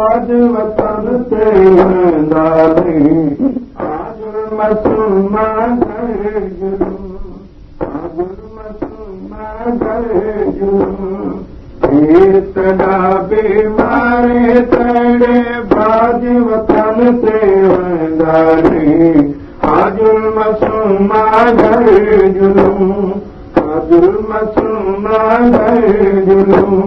આજ મતન સે વેંદા થી આજ મસુ માં ગરયુ આજ મસુ માં ગરયુ ફીર તડા કે મારે તડે બાજી વતન સે વેંદા થી આજ મસુ માં ગરયુ આજ મસુ માં ગરયુ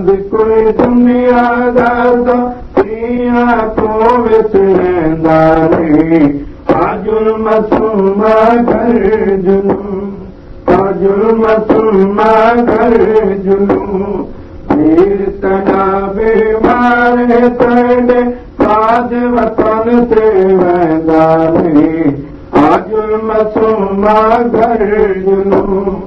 कुल आंदा हाजु मसूम घर जुलू हज़ु मस मां घर जुलू पीर तॾा त वेंदा हजुमसू मां घर जुलू